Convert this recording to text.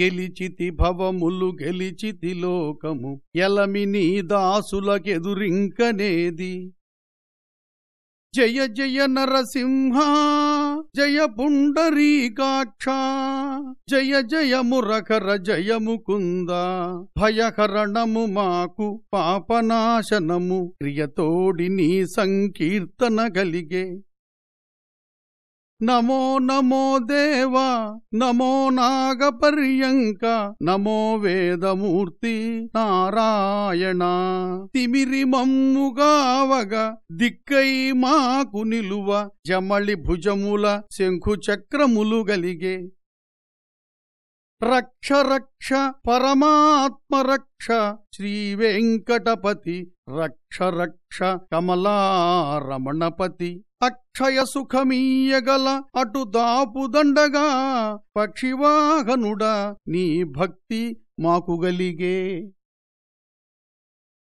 గెలిచితి భవములు గెలిచితి లోకము ఎలమిని దాసులకెదురింకనేది. జయ జయ నరసింహ జయ పుండరీకాక్ష జయ జయ మురకర జయ ముకుంద భయహరణము మాకు పాపనాశనము క్రియతోడి నీ సంకీర్తన కలిగే నమో నమో దేవా నమో నాగపర్యంక నమో వేదమూర్తి నారాయణ. తిమిరి మమ్ముగావగ దిక్కై మాకు నిలువ జమళి భుజముల శంఖు చక్రములు గలిగే. రక్ష రక్ష పరమాత్మ రక్ష. శ్రీ వెంకటపతి రక్ష రక్ష కమలారమణపతి. అక్షయ సుఖమీయగల అటు దాపుదండగా పక్షివాహనుడా నీ భక్తి మాకు గలిగే.